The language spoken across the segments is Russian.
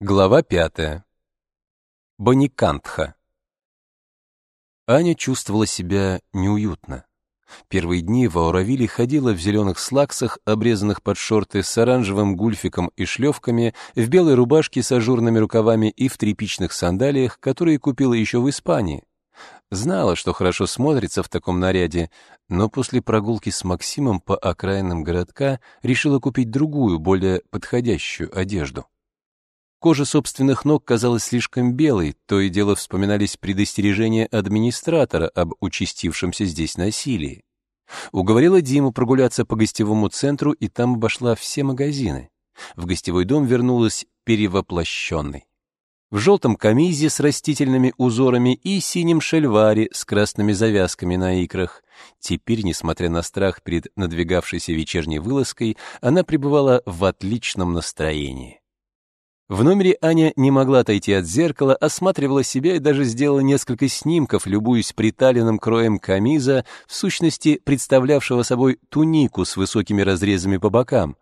Глава пятая. Баникантха. Аня чувствовала себя неуютно. Первые дни в Ауравиле ходила в зеленых слаксах, обрезанных под шорты с оранжевым гульфиком и шлевками, в белой рубашке с ажурными рукавами и в тряпичных сандалиях, которые купила еще в Испании. Знала, что хорошо смотрится в таком наряде, но после прогулки с Максимом по окраинам городка решила купить другую, более подходящую одежду. Кожа собственных ног казалась слишком белой, то и дело вспоминались предостережения администратора об участившемся здесь насилии. Уговорила Диму прогуляться по гостевому центру и там обошла все магазины. В гостевой дом вернулась перевоплощенной. В желтом камизе с растительными узорами и синем шельваре с красными завязками на икрах. Теперь, несмотря на страх перед надвигавшейся вечерней вылазкой, она пребывала в отличном настроении. В номере Аня не могла отойти от зеркала, осматривала себя и даже сделала несколько снимков, любуясь приталенным кроем камиза, в сущности представлявшего собой тунику с высокими разрезами по бокам.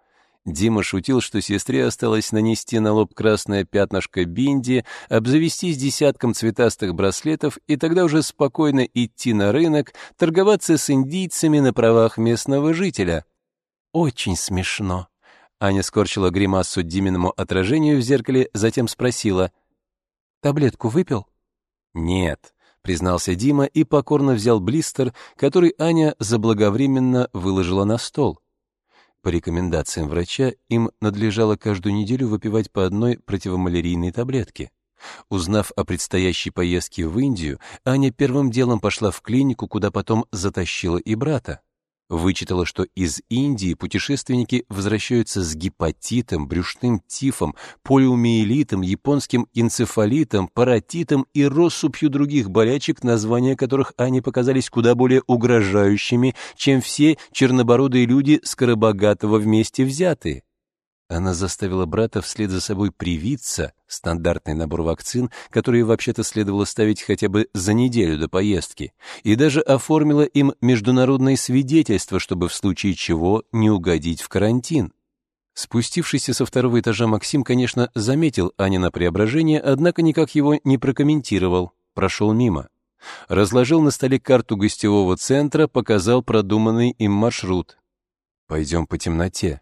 Дима шутил, что сестре осталось нанести на лоб красное пятнышко бинди, обзавестись десятком цветастых браслетов и тогда уже спокойно идти на рынок, торговаться с индийцами на правах местного жителя. Очень смешно. Аня скорчила гримасу Диминому отражению в зеркале, затем спросила. «Таблетку выпил?» «Нет», — признался Дима и покорно взял блистер, который Аня заблаговременно выложила на стол. По рекомендациям врача, им надлежало каждую неделю выпивать по одной противомалярийной таблетке. Узнав о предстоящей поездке в Индию, Аня первым делом пошла в клинику, куда потом затащила и брата. Вычитала, что из Индии путешественники возвращаются с гепатитом, брюшным тифом, полиомиелитом, японским энцефалитом, паротитом и россыпью других болячек, названия которых они показались куда более угрожающими, чем все чернобородые люди Скоробогатого вместе взятые. Она заставила брата вслед за собой привиться, стандартный набор вакцин, которые вообще-то следовало ставить хотя бы за неделю до поездки, и даже оформила им международное свидетельство, чтобы в случае чего не угодить в карантин. Спустившийся со второго этажа Максим, конечно, заметил Анина преображение, однако никак его не прокомментировал, прошел мимо. Разложил на столе карту гостевого центра, показал продуманный им маршрут. «Пойдем по темноте».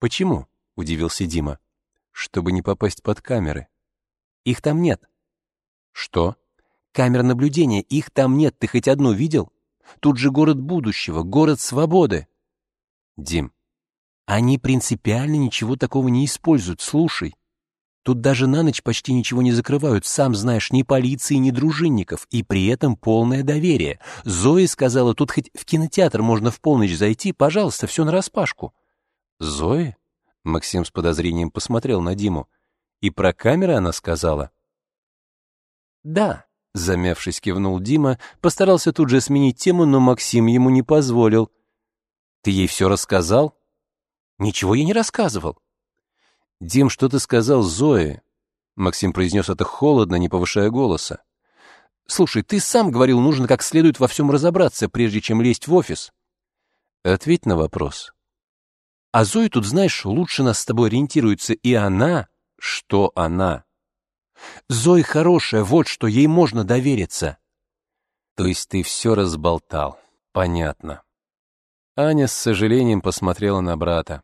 «Почему?» — удивился Дима. «Чтобы не попасть под камеры». «Их там нет». «Что?» «Камер наблюдения, их там нет, ты хоть одну видел? Тут же город будущего, город свободы». «Дим». «Они принципиально ничего такого не используют, слушай. Тут даже на ночь почти ничего не закрывают, сам знаешь, ни полиции, ни дружинников, и при этом полное доверие. Зои сказала, тут хоть в кинотеатр можно в полночь зайти, пожалуйста, все нараспашку». «Зои?» Максим с подозрением посмотрел на Диму. «И про камеры она сказала?» «Да», — замявшись, кивнул Дима, постарался тут же сменить тему, но Максим ему не позволил. «Ты ей все рассказал?» «Ничего я не рассказывал». «Дим, что ты сказал Зое?» Максим произнес это холодно, не повышая голоса. «Слушай, ты сам говорил, нужно как следует во всем разобраться, прежде чем лезть в офис». «Ответь на вопрос. А Зоя тут, знаешь, лучше нас с тобой ориентируется, и она... Что она? Зоя хорошая, вот что, ей можно довериться. То есть ты все разболтал. Понятно. Аня с сожалением посмотрела на брата.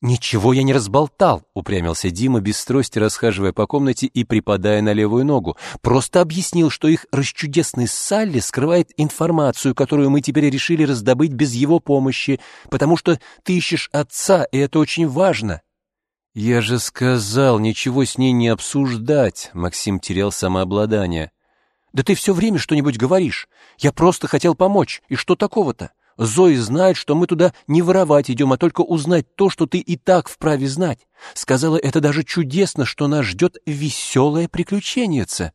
«Ничего я не разболтал», — упрямился Дима, без трости расхаживая по комнате и припадая на левую ногу. «Просто объяснил, что их расчудесный Салли скрывает информацию, которую мы теперь решили раздобыть без его помощи, потому что ты ищешь отца, и это очень важно». «Я же сказал, ничего с ней не обсуждать», — Максим терял самообладание. «Да ты все время что-нибудь говоришь. Я просто хотел помочь, и что такого-то? Зои знает, что мы туда не воровать идем, а только узнать то, что ты и так вправе знать. Сказала, это даже чудесно, что нас ждет веселая приключенница.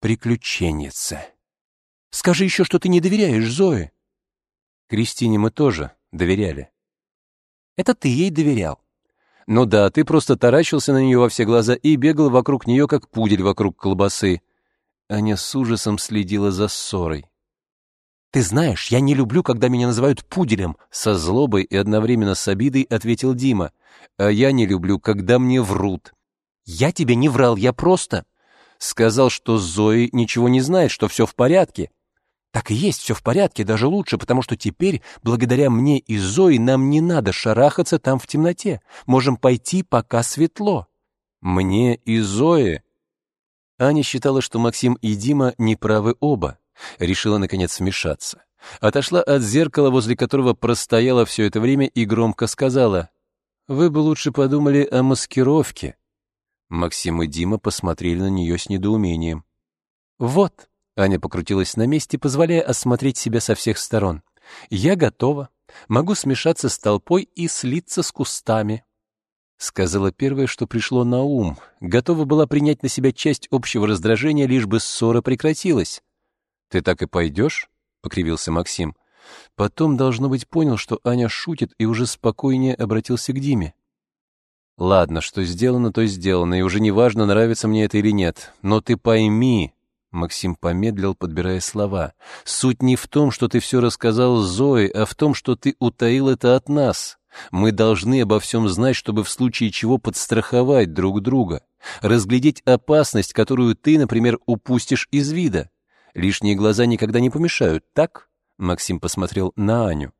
Приключенница. Скажи еще, что ты не доверяешь Зое. Кристине мы тоже доверяли. Это ты ей доверял. Ну да, ты просто таращился на нее во все глаза и бегал вокруг нее, как пудель вокруг колбасы. Аня с ужасом следила за ссорой. «Ты знаешь, я не люблю, когда меня называют пуделем», — со злобой и одновременно с обидой ответил Дима. «А я не люблю, когда мне врут». «Я тебе не врал, я просто...» Сказал, что Зои ничего не знает, что все в порядке. Так и есть, все в порядке, даже лучше, потому что теперь, благодаря мне и Зои, нам не надо шарахаться там в темноте. Можем пойти, пока светло. Мне и Зои. Аня считала, что Максим и Дима неправы оба. Решила, наконец, вмешаться. Отошла от зеркала, возле которого простояла все это время, и громко сказала, «Вы бы лучше подумали о маскировке». Максим и Дима посмотрели на нее с недоумением. «Вот», — Аня покрутилась на месте, позволяя осмотреть себя со всех сторон, «я готова, могу смешаться с толпой и слиться с кустами». Сказала первое, что пришло на ум, готова была принять на себя часть общего раздражения, лишь бы ссора прекратилась. «Ты так и пойдешь?» — покривился Максим. Потом, должно быть, понял, что Аня шутит, и уже спокойнее обратился к Диме. «Ладно, что сделано, то сделано, и уже неважно, нравится мне это или нет. Но ты пойми...» Максим помедлил, подбирая слова. «Суть не в том, что ты все рассказал Зое, а в том, что ты утаил это от нас. Мы должны обо всем знать, чтобы в случае чего подстраховать друг друга, разглядеть опасность, которую ты, например, упустишь из вида. Лишние глаза никогда не помешают, так?» Максим посмотрел на Аню.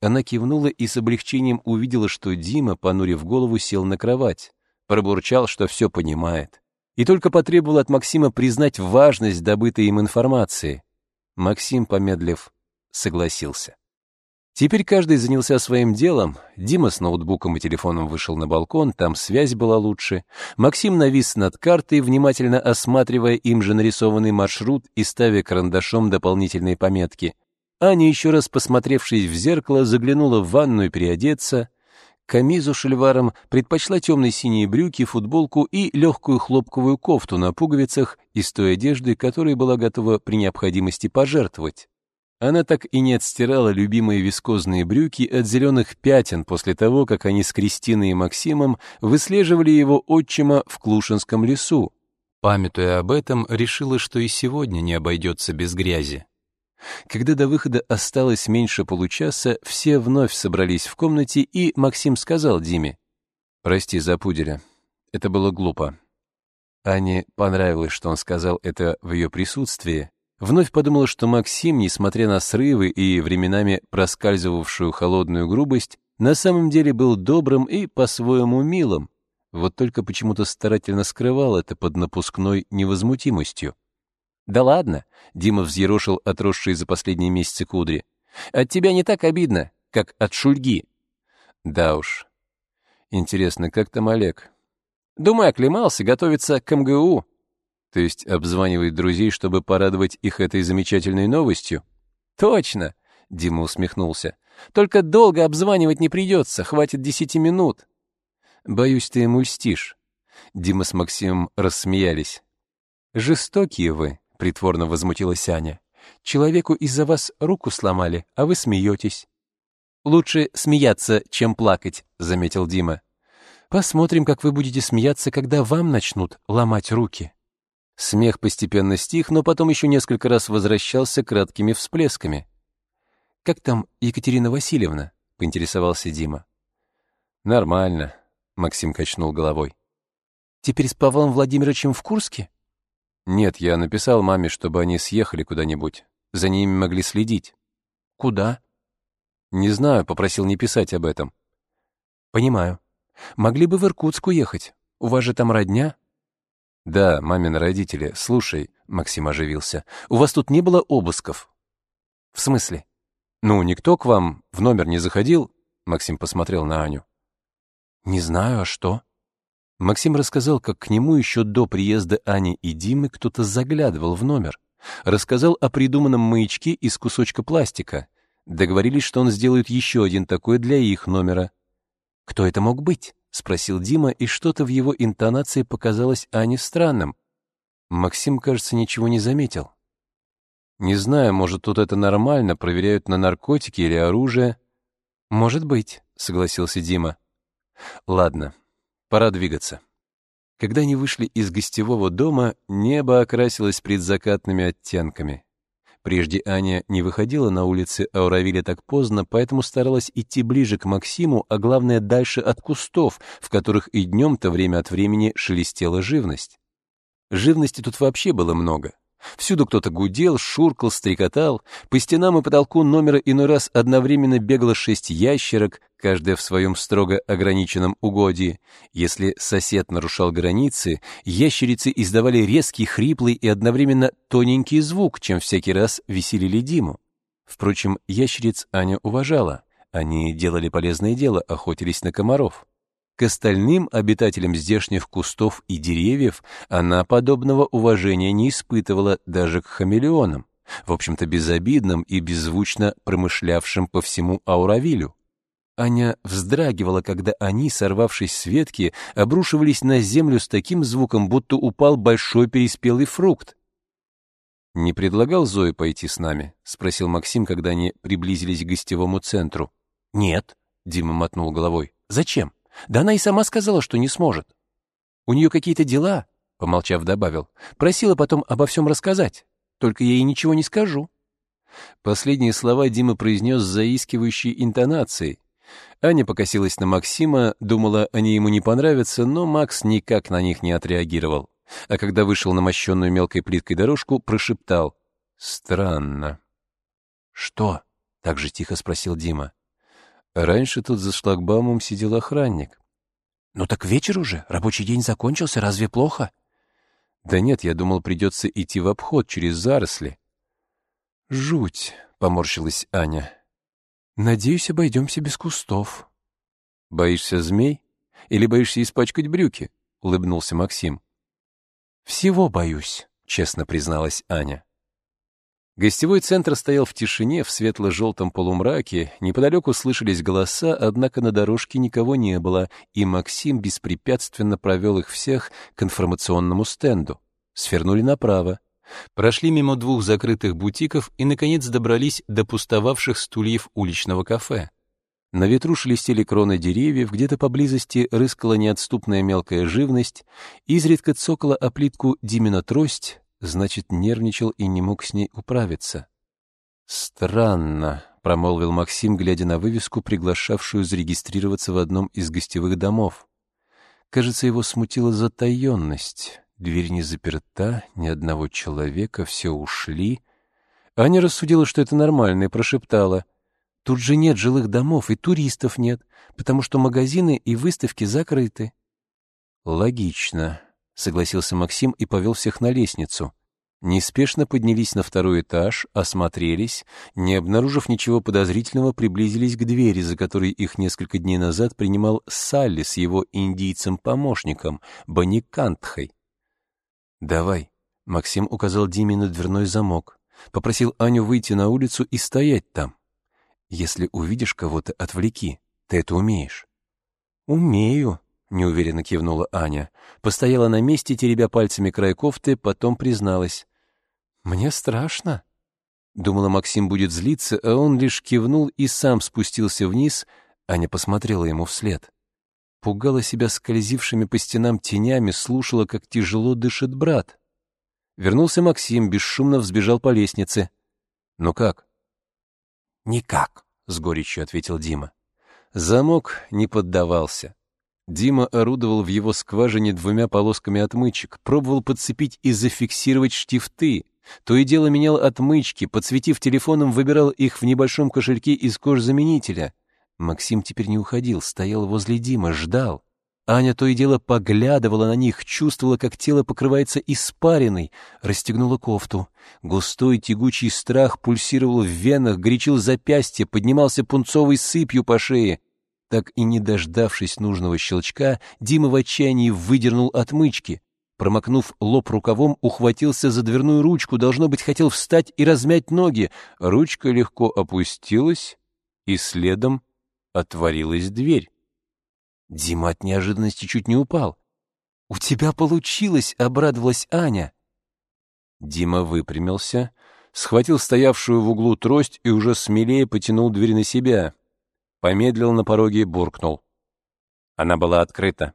Она кивнула и с облегчением увидела, что Дима, понурив голову, сел на кровать. Пробурчал, что все понимает. И только потребовал от Максима признать важность добытой им информации. Максим, помедлив, согласился. Теперь каждый занялся своим делом. Дима с ноутбуком и телефоном вышел на балкон, там связь была лучше. Максим навис над картой, внимательно осматривая им же нарисованный маршрут и ставя карандашом дополнительные пометки. Аня, еще раз посмотревшись в зеркало, заглянула в ванную переодеться. Камизу шельваром предпочла темные синие брюки, футболку и легкую хлопковую кофту на пуговицах из той одежды, которой была готова при необходимости пожертвовать. Она так и не отстирала любимые вискозные брюки от зеленых пятен после того, как они с Кристиной и Максимом выслеживали его отчима в Клушинском лесу. Памятуя об этом, решила, что и сегодня не обойдется без грязи. Когда до выхода осталось меньше получаса, все вновь собрались в комнате, и Максим сказал Диме, «Прости за пуделя, это было глупо». Ане понравилось, что он сказал это в ее присутствии, Вновь подумала, что Максим, несмотря на срывы и временами проскальзывавшую холодную грубость, на самом деле был добрым и по-своему милым, вот только почему-то старательно скрывал это под напускной невозмутимостью. «Да ладно», — Дима взъерошил отросшие за последние месяцы кудри, «от тебя не так обидно, как от Шульги». «Да уж. Интересно, как там Олег?» «Думаю, оклемался, готовится к МГУ», то есть обзванивает друзей, чтобы порадовать их этой замечательной новостью? Точно, Дима усмехнулся. Только долго обзванивать не придется, хватит десяти минут. Боюсь, ты ему льстишь. Дима с Максимом рассмеялись. Жестокие вы, притворно возмутилась Аня. Человеку из-за вас руку сломали, а вы смеетесь. Лучше смеяться, чем плакать, заметил Дима. Посмотрим, как вы будете смеяться, когда вам начнут ломать руки. Смех постепенно стих, но потом еще несколько раз возвращался краткими всплесками. «Как там Екатерина Васильевна?» — поинтересовался Дима. «Нормально», — Максим качнул головой. «Теперь с Павлом Владимировичем в Курске?» «Нет, я написал маме, чтобы они съехали куда-нибудь. За ними могли следить». «Куда?» «Не знаю, попросил не писать об этом». «Понимаю. Могли бы в Иркутск уехать. У вас же там родня?» «Да, мамины родители. Слушай», — Максим оживился, — «у вас тут не было обысков?» «В смысле?» «Ну, никто к вам в номер не заходил?» Максим посмотрел на Аню. «Не знаю, а что?» Максим рассказал, как к нему еще до приезда Ани и Димы кто-то заглядывал в номер. Рассказал о придуманном маячке из кусочка пластика. Договорились, что он сделает еще один такой для их номера. Кто это мог быть? — спросил Дима, и что-то в его интонации показалось Ане странным. Максим, кажется, ничего не заметил. «Не знаю, может, тут это нормально, проверяют на наркотики или оружие?» «Может быть», — согласился Дима. «Ладно, пора двигаться». Когда они вышли из гостевого дома, небо окрасилось предзакатными оттенками. Прежде Аня не выходила на улицы Ауравиля так поздно, поэтому старалась идти ближе к Максиму, а главное дальше от кустов, в которых и днем-то время от времени шелестела живность. Живности тут вообще было много. Всюду кто-то гудел, шуркал, стрекотал. По стенам и потолку номера иной раз одновременно бегало шесть ящерок, каждая в своем строго ограниченном угодье. Если сосед нарушал границы, ящерицы издавали резкий, хриплый и одновременно тоненький звук, чем всякий раз веселили Диму. Впрочем, ящериц Аня уважала. Они делали полезное дело, охотились на комаров. К остальным обитателям здешних кустов и деревьев она подобного уважения не испытывала даже к хамелеонам, в общем-то безобидным и беззвучно промышлявшим по всему Ауравилю. Аня вздрагивала, когда они, сорвавшись с ветки, обрушивались на землю с таким звуком, будто упал большой переспелый фрукт. «Не предлагал Зое пойти с нами?» — спросил Максим, когда они приблизились к гостевому центру. «Нет», — Дима мотнул головой. «Зачем?» Да она и сама сказала, что не сможет. У нее какие-то дела, помолчав, добавил. Просила потом обо всем рассказать. Только я ей ничего не скажу. Последние слова Дима произнес с заискивающей интонацией. Аня покосилась на Максима, думала, они ему не понравятся, но Макс никак на них не отреагировал. А когда вышел на мощенную мелкой плиткой дорожку, прошептал. «Странно». «Что?» — так же тихо спросил Дима. Раньше тут за шлагбаумом сидел охранник. «Ну так вечер уже, рабочий день закончился, разве плохо?» «Да нет, я думал, придется идти в обход через заросли». «Жуть», — поморщилась Аня. «Надеюсь, обойдемся без кустов». «Боишься змей? Или боишься испачкать брюки?» — улыбнулся Максим. «Всего боюсь», — честно призналась Аня. Гостевой центр стоял в тишине, в светло-желтом полумраке, неподалеку слышались голоса, однако на дорожке никого не было, и Максим беспрепятственно провел их всех к информационному стенду. Свернули направо. Прошли мимо двух закрытых бутиков и, наконец, добрались до пустовавших стульев уличного кафе. На ветру шелестели кроны деревьев, где-то поблизости рыскала неотступная мелкая живность, изредка цокала о плитку Димина трость, Значит, нервничал и не мог с ней управиться. «Странно», — промолвил Максим, глядя на вывеску, приглашавшую зарегистрироваться в одном из гостевых домов. Кажется, его смутила затаенность. Дверь не заперта, ни одного человека, все ушли. Аня рассудила, что это нормально, и прошептала. «Тут же нет жилых домов, и туристов нет, потому что магазины и выставки закрыты». «Логично», — согласился Максим и повел всех на лестницу. Неспешно поднялись на второй этаж, осмотрелись, не обнаружив ничего подозрительного, приблизились к двери, за которой их несколько дней назад принимал Салли с его индийцем-помощником, Баникантхой. «Давай», — Максим указал Диме на дверной замок, попросил Аню выйти на улицу и стоять там. «Если увидишь кого-то, отвлеки. Ты это умеешь». «Умею», — неуверенно кивнула Аня. Постояла на месте, теребя пальцами край кофты, потом призналась. «Мне страшно». Думала, Максим будет злиться, а он лишь кивнул и сам спустился вниз. Аня посмотрела ему вслед. Пугала себя скользившими по стенам тенями, слушала, как тяжело дышит брат. Вернулся Максим, бесшумно взбежал по лестнице. «Ну как?» «Никак», — с горечью ответил Дима. Замок не поддавался. Дима орудовал в его скважине двумя полосками отмычек, пробовал подцепить и зафиксировать штифты. То и дело менял отмычки, подсветив телефоном, выбирал их в небольшом кошельке из кожзаменителя. Максим теперь не уходил, стоял возле Димы, ждал. Аня то и дело поглядывала на них, чувствовала, как тело покрывается испариной, расстегнула кофту. Густой тягучий страх пульсировал в венах, горячил запястье, поднимался пунцовой сыпью по шее. Так и не дождавшись нужного щелчка, Дима в отчаянии выдернул отмычки. Промокнув лоб рукавом, ухватился за дверную ручку, должно быть, хотел встать и размять ноги. Ручка легко опустилась, и следом отворилась дверь. Дима от неожиданности чуть не упал. «У тебя получилось!» — обрадовалась Аня. Дима выпрямился, схватил стоявшую в углу трость и уже смелее потянул дверь на себя помедлил на пороге и буркнул. Она была открыта.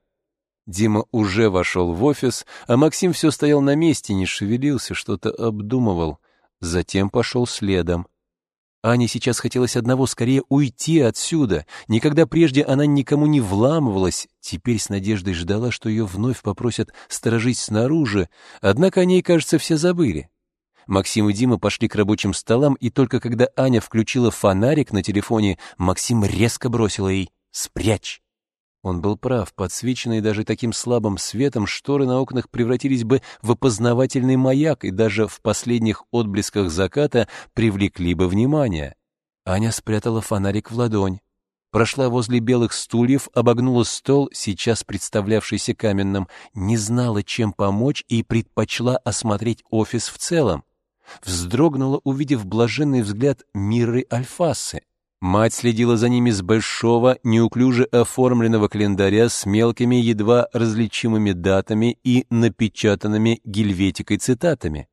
Дима уже вошел в офис, а Максим все стоял на месте, не шевелился, что-то обдумывал. затем пошел следом. Ане сейчас хотелось одного скорее уйти отсюда. Никогда прежде она никому не вламывалась, теперь с надеждой ждала, что ее вновь попросят сторожить снаружи, однако о ней, кажется, все забыли. Максим и Дима пошли к рабочим столам, и только когда Аня включила фонарик на телефоне, Максим резко бросил ей «Спрячь!». Он был прав, подсвеченные даже таким слабым светом, шторы на окнах превратились бы в опознавательный маяк и даже в последних отблесках заката привлекли бы внимание. Аня спрятала фонарик в ладонь. Прошла возле белых стульев, обогнула стол, сейчас представлявшийся каменным, не знала, чем помочь и предпочла осмотреть офис в целом. Вздрогнула, увидев блаженный взгляд Мирры Альфасы. Мать следила за ними с большого, неуклюже оформленного календаря с мелкими, едва различимыми датами и напечатанными гельветикой цитатами.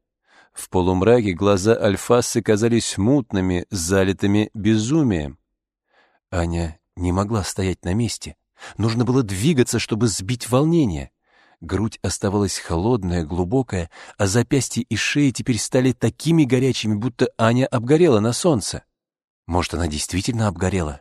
В полумраке глаза Альфасы казались мутными, залитыми безумием. Аня не могла стоять на месте. Нужно было двигаться, чтобы сбить волнение. Грудь оставалась холодная, глубокая, а запястья и шеи теперь стали такими горячими, будто Аня обгорела на солнце. Может, она действительно обгорела?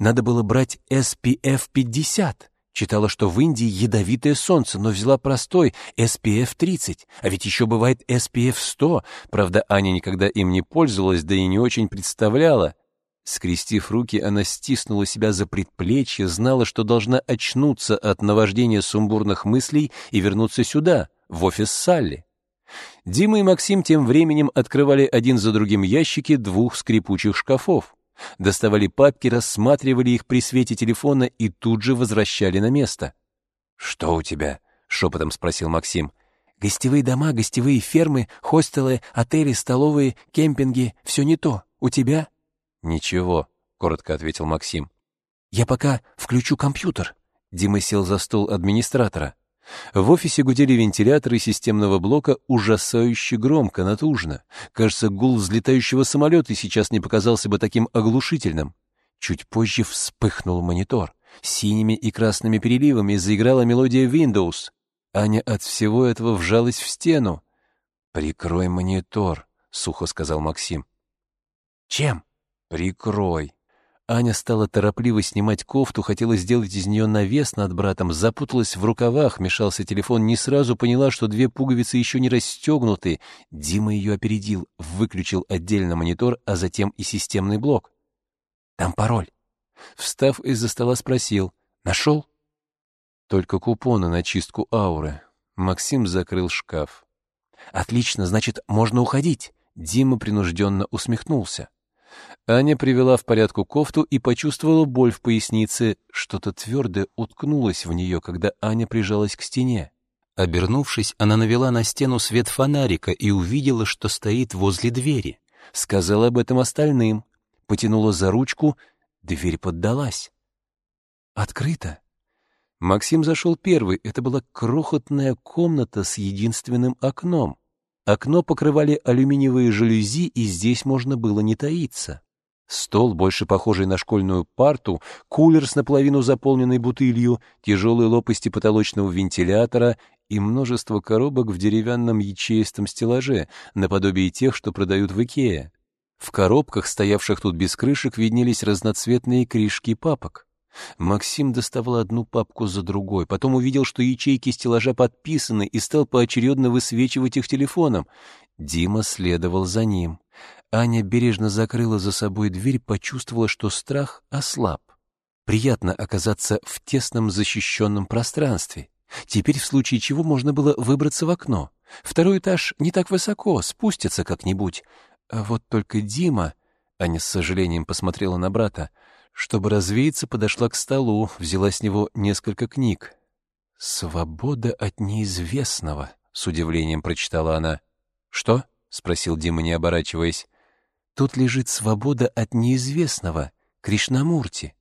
Надо было брать SPF 50. Читала, что в Индии ядовитое солнце, но взяла простой SPF 30. А ведь еще бывает SPF 100. Правда, Аня никогда им не пользовалась, да и не очень представляла. Скрестив руки, она стиснула себя за предплечье, знала, что должна очнуться от наваждения сумбурных мыслей и вернуться сюда, в офис Салли. Дима и Максим тем временем открывали один за другим ящики двух скрипучих шкафов. Доставали папки, рассматривали их при свете телефона и тут же возвращали на место. «Что у тебя?» — шепотом спросил Максим. «Гостевые дома, гостевые фермы, хостелы, отели, столовые, кемпинги — все не то. У тебя?» «Ничего», — коротко ответил Максим. «Я пока включу компьютер». Дима сел за стол администратора. В офисе гудели вентиляторы системного блока ужасающе громко, натужно. Кажется, гул взлетающего самолета сейчас не показался бы таким оглушительным. Чуть позже вспыхнул монитор. Синими и красными переливами заиграла мелодия Windows. Аня от всего этого вжалась в стену. «Прикрой монитор», — сухо сказал Максим. «Чем?» «Прикрой». Аня стала торопливо снимать кофту, хотела сделать из нее навес над братом, запуталась в рукавах, мешался телефон, не сразу поняла, что две пуговицы еще не расстегнуты. Дима ее опередил, выключил отдельно монитор, а затем и системный блок. «Там пароль». Встав из-за стола, спросил. «Нашел?» Только купоны на чистку ауры. Максим закрыл шкаф. «Отлично, значит, можно уходить». Дима принужденно усмехнулся. Аня привела в порядку кофту и почувствовала боль в пояснице. Что-то твердое уткнулось в нее, когда Аня прижалась к стене. Обернувшись, она навела на стену свет фонарика и увидела, что стоит возле двери. Сказала об этом остальным. Потянула за ручку, дверь поддалась. «Открыто!» Максим зашел первый. Это была крохотная комната с единственным окном. Окно покрывали алюминиевые жалюзи, и здесь можно было не таиться. Стол, больше похожий на школьную парту, кулер с наполовину заполненной бутылью, тяжелые лопасти потолочного вентилятора и множество коробок в деревянном ячеистом стеллаже, наподобие тех, что продают в Икее. В коробках, стоявших тут без крышек, виднелись разноцветные крышки папок. Максим доставал одну папку за другой, потом увидел, что ячейки стеллажа подписаны, и стал поочередно высвечивать их телефоном. Дима следовал за ним. Аня бережно закрыла за собой дверь, почувствовала, что страх ослаб. Приятно оказаться в тесном защищенном пространстве. Теперь в случае чего можно было выбраться в окно. Второй этаж не так высоко, спустится как-нибудь. А вот только Дима... Аня с сожалением посмотрела на брата. Чтобы развеяться, подошла к столу, взяла с него несколько книг. «Свобода от неизвестного», — с удивлением прочитала она. «Что?» — спросил Дима, не оборачиваясь. «Тут лежит свобода от неизвестного, Кришнамурти,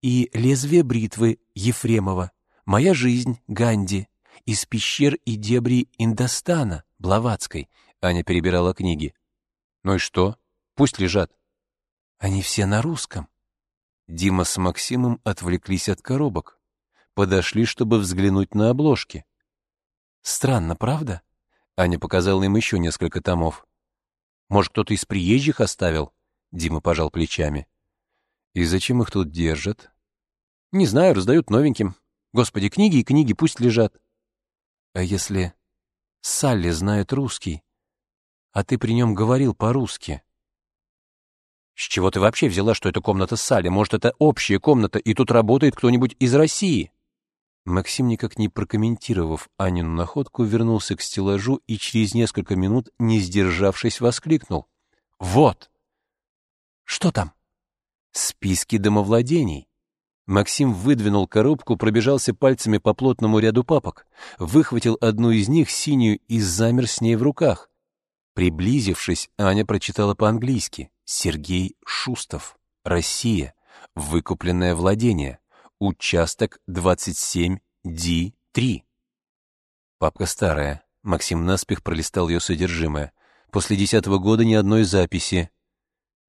и лезвие бритвы Ефремова, моя жизнь Ганди, из пещер и дебри Индостана, Блаватской». Аня перебирала книги. «Ну и что? Пусть лежат». «Они все на русском», Дима с Максимом отвлеклись от коробок. Подошли, чтобы взглянуть на обложки. Странно, правда? Аня показала им еще несколько томов. Может, кто-то из приезжих оставил?» Дима пожал плечами. «И зачем их тут держат?» «Не знаю, раздают новеньким. Господи, книги и книги пусть лежат». «А если Салли знает русский, а ты при нем говорил по-русски?» «С чего ты вообще взяла, что это комната Салли? Может, это общая комната, и тут работает кто-нибудь из России?» Максим, никак не прокомментировав Анину находку, вернулся к стеллажу и через несколько минут, не сдержавшись, воскликнул. «Вот!» «Что там?» «Списки домовладений». Максим выдвинул коробку, пробежался пальцами по плотному ряду папок, выхватил одну из них, синюю, и замер с ней в руках. Приблизившись, Аня прочитала по-английски «Сергей Шустов. Россия. Выкупленное владение. Участок 27D3». Папка старая. Максим наспех пролистал ее содержимое. После десятого года ни одной записи.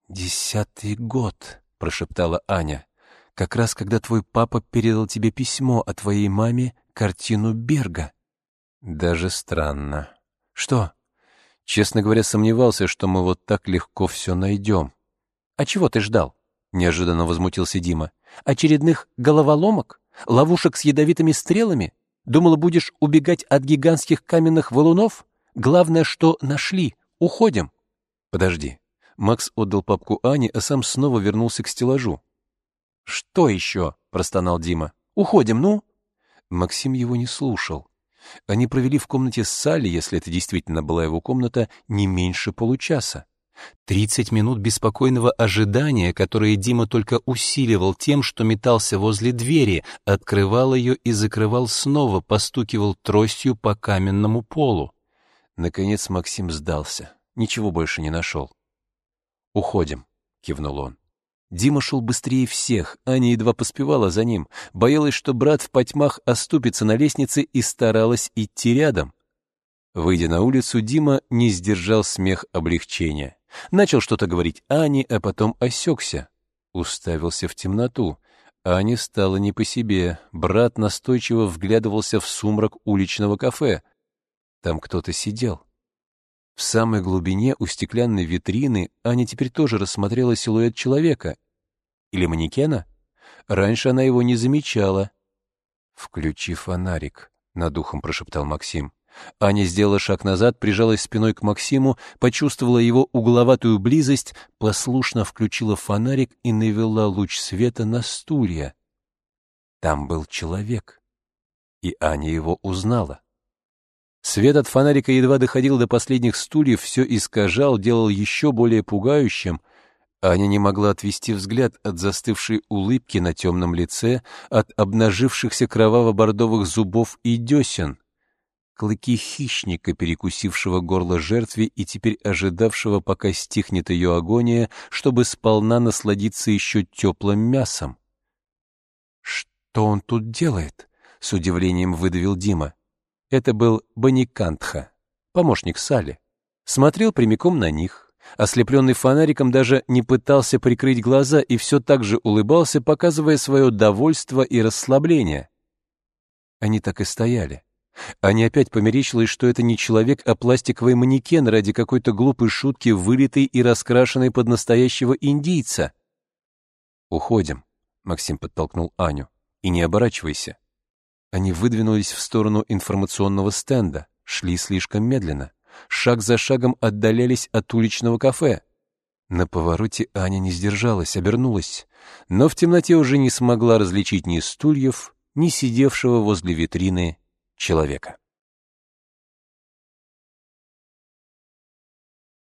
«Десятый год», — прошептала Аня. «Как раз когда твой папа передал тебе письмо о твоей маме, картину Берга». «Даже странно». «Что?» «Честно говоря, сомневался, что мы вот так легко все найдем». «А чего ты ждал?» — неожиданно возмутился Дима. «Очередных головоломок? Ловушек с ядовитыми стрелами? Думала, будешь убегать от гигантских каменных валунов? Главное, что нашли. Уходим». «Подожди, Макс отдал папку Ане, а сам снова вернулся к стеллажу. «Что еще?» — простонал Дима. «Уходим, ну?» Максим его не слушал. Они провели в комнате с Салли, если это действительно была его комната, не меньше получаса. Тридцать минут беспокойного ожидания, которое Дима только усиливал тем, что метался возле двери, открывал ее и закрывал снова, постукивал тростью по каменному полу. Наконец Максим сдался, ничего больше не нашел. «Уходим», — кивнул он. Дима шел быстрее всех, Аня едва поспевала за ним, боялась, что брат в потьмах оступится на лестнице и старалась идти рядом. Выйдя на улицу, Дима не сдержал смех облегчения. Начал что-то говорить Ане, а потом осекся. Уставился в темноту. Ане стало не по себе. Брат настойчиво вглядывался в сумрак уличного кафе. Там кто-то сидел. В самой глубине у стеклянной витрины Аня теперь тоже рассмотрела силуэт человека. Или манекена? Раньше она его не замечала. «Включи фонарик», — над ухом прошептал Максим. Аня сделала шаг назад, прижалась спиной к Максиму, почувствовала его угловатую близость, послушно включила фонарик и навела луч света на стулья. Там был человек, и Аня его узнала. Свет от фонарика едва доходил до последних стульев, все искажал, делал еще более пугающим. Аня не могла отвести взгляд от застывшей улыбки на темном лице, от обнажившихся кроваво-бордовых зубов и десен. Клыки хищника, перекусившего горло жертве и теперь ожидавшего, пока стихнет ее агония, чтобы сполна насладиться еще теплым мясом. «Что он тут делает?» — с удивлением выдавил Дима. Это был Баникантха, помощник Сали. Смотрел прямиком на них. Ослепленный фонариком даже не пытался прикрыть глаза и все так же улыбался, показывая свое довольство и расслабление. Они так и стояли. Они опять померещилось, что это не человек, а пластиковый манекен ради какой-то глупой шутки, вылитый и раскрашенный под настоящего индийца. «Уходим», — Максим подтолкнул Аню. «И не оборачивайся. Они выдвинулись в сторону информационного стенда, шли слишком медленно, шаг за шагом отдалялись от уличного кафе. На повороте Аня не сдержалась, обернулась, но в темноте уже не смогла различить ни стульев, ни сидевшего возле витрины человека.